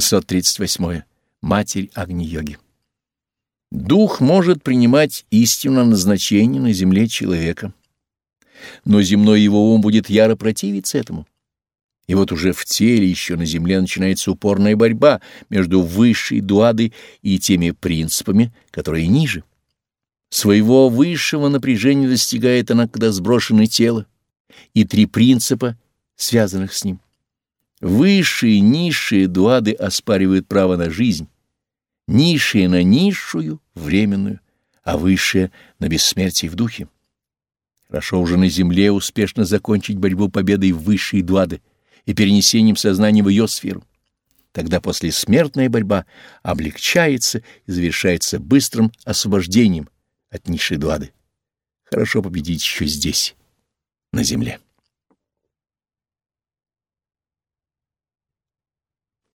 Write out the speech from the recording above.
638. Матерь Агни-йоги. Дух может принимать истинное назначение на земле человека, но земной его ум будет яро противиться этому. И вот уже в теле, еще на земле, начинается упорная борьба между высшей дуадой и теми принципами, которые ниже. Своего высшего напряжения достигает она, когда сброшено тело, и три принципа, связанных с ним. Высшие и низшие дуады оспаривают право на жизнь, низшие на низшую, временную, а высшие на бессмертие в духе. Хорошо уже на земле успешно закончить борьбу победой в высшие дуады и перенесением сознания в ее сферу. Тогда после смертная борьба облегчается и завершается быстрым освобождением от низшей дуады. Хорошо победить еще здесь, на земле.